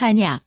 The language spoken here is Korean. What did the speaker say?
한약.